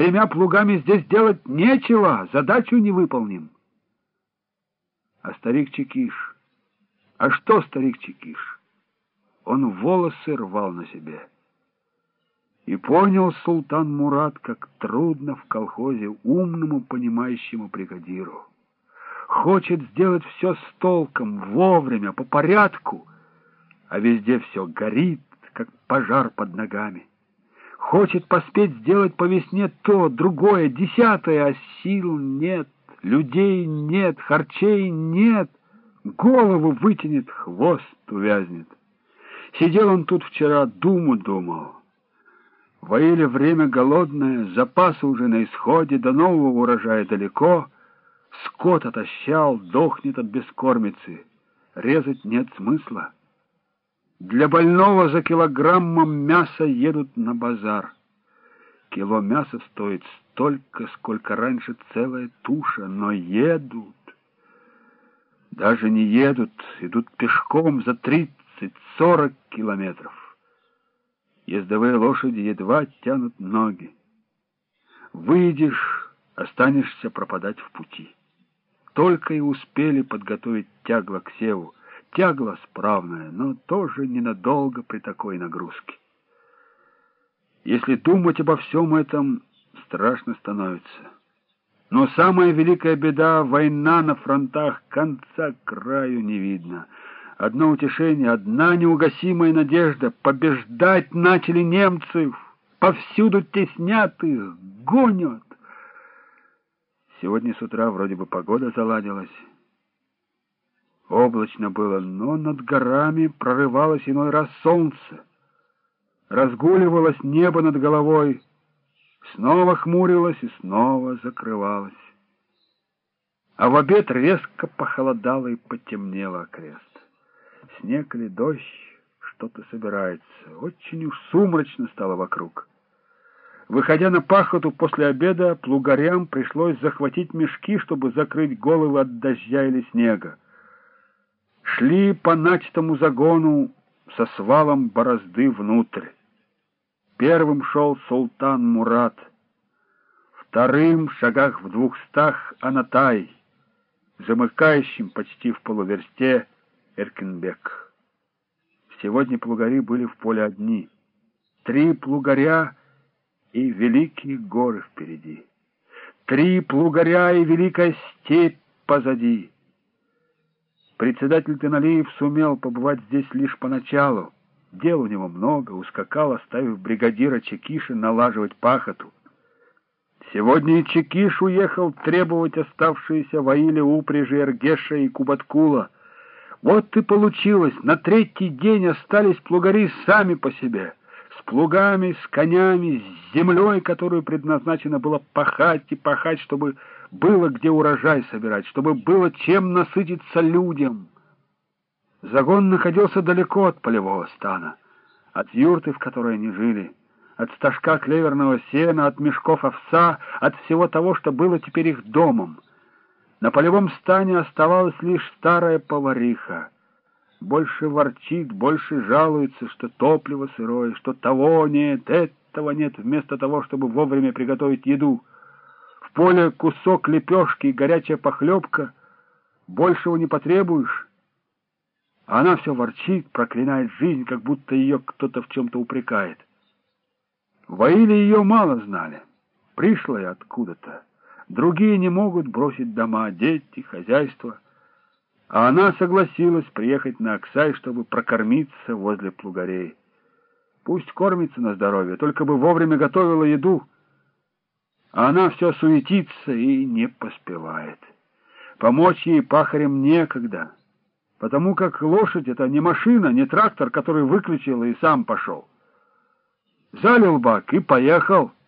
тремя плугами здесь делать нечего, задачу не выполним. А старик Чекиш... А что старик Чекиш? Он волосы рвал на себе. И понял султан Мурат, как трудно в колхозе умному, понимающему бригадиру. Хочет сделать все с толком, вовремя, по порядку, а везде все горит, как пожар под ногами. Хочет поспеть сделать по весне то, другое, десятое, а сил нет, людей нет, харчей нет, голову вытянет, хвост увязнет. Сидел он тут вчера, думу думал. Воили время голодное, запасы уже на исходе, до нового урожая далеко. Скот отощал, дохнет от бескормицы. Резать нет смысла. Для больного за килограммом мяса едут на базар. Кило мяса стоит столько, сколько раньше целая туша, но едут. Даже не едут, идут пешком за тридцать-сорок километров. Ездовые лошади едва тянут ноги. Выйдешь, останешься пропадать в пути. Только и успели подготовить тягло к севу. Тягло справное, но тоже ненадолго при такой нагрузке. Если думать обо всем этом, страшно становится. Но самая великая беда — война на фронтах, конца краю не видно — Одно утешение, одна неугасимая надежда. Побеждать начали немцев. Повсюду теснят их, гонят. Сегодня с утра вроде бы погода заладилась. Облачно было, но над горами прорывалось иной раз солнце. Разгуливалось небо над головой, снова хмурилось и снова закрывалось. А в обед резко похолодало и потемнело окрест снег или дождь, что-то собирается. Очень уж сумрачно стало вокруг. Выходя на пахоту после обеда, плугарям пришлось захватить мешки, чтобы закрыть головы от дождя или снега. Шли по начатому загону со свалом борозды внутрь. Первым шел султан Мурат, вторым в шагах в двухстах Анатай, замыкающим почти в полуверсте Эркенбек. Сегодня плугари были в поле одни. Три плугаря и великие горы впереди. Три плугаря и великая степь позади. Председатель Теналиев сумел побывать здесь лишь поначалу. Дел у него много, ускакал, оставив бригадира Чекиши налаживать пахоту. Сегодня и Чекиш уехал требовать оставшиеся в Аиле упряжи Эргеша и Кубаткула — вот и получилось, на третий день остались плугари сами по себе, с плугами, с конями, с землей, которую предназначено было пахать и пахать, чтобы было где урожай собирать, чтобы было чем насытиться людям. Загон находился далеко от полевого стана, от юрты, в которой они жили, от стажка клеверного сена, от мешков овса, от всего того, что было теперь их домом — на полевом стане оставалась лишь старая повариха. Больше ворчит, больше жалуется, что топливо сырое, что того нет, этого нет, вместо того, чтобы вовремя приготовить еду. Поле кусок лепешки и горячая похлебка. Большего не потребуешь. А она все ворчит, проклинает жизнь, как будто ее кто-то в чем-то упрекает. Воили ее мало знали, пришла откуда-то. Другие не могут бросить дома, дети, хозяйство. А она согласилась приехать на Оксай, чтобы прокормиться возле плугарей. Пусть кормится на здоровье, только бы вовремя готовила еду. А она все суетится и не поспевает. Помочь ей пахарем некогда, потому как лошадь — это не машина, не трактор, который выключил и сам пошел. Залил бак и поехал —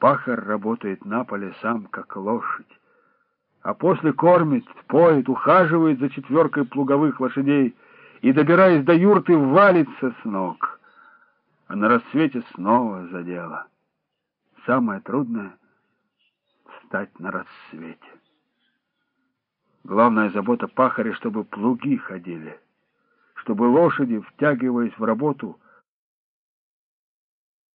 Пахар работает на поле сам, как лошадь, а после кормит, поет, ухаживает за четверкой плуговых лошадей и, добираясь до юрты, валится с ног. А на рассвете снова за дело. Самое трудное — встать на рассвете. Главная забота пахаря, чтобы плуги ходили, чтобы лошади, втягиваясь в работу, —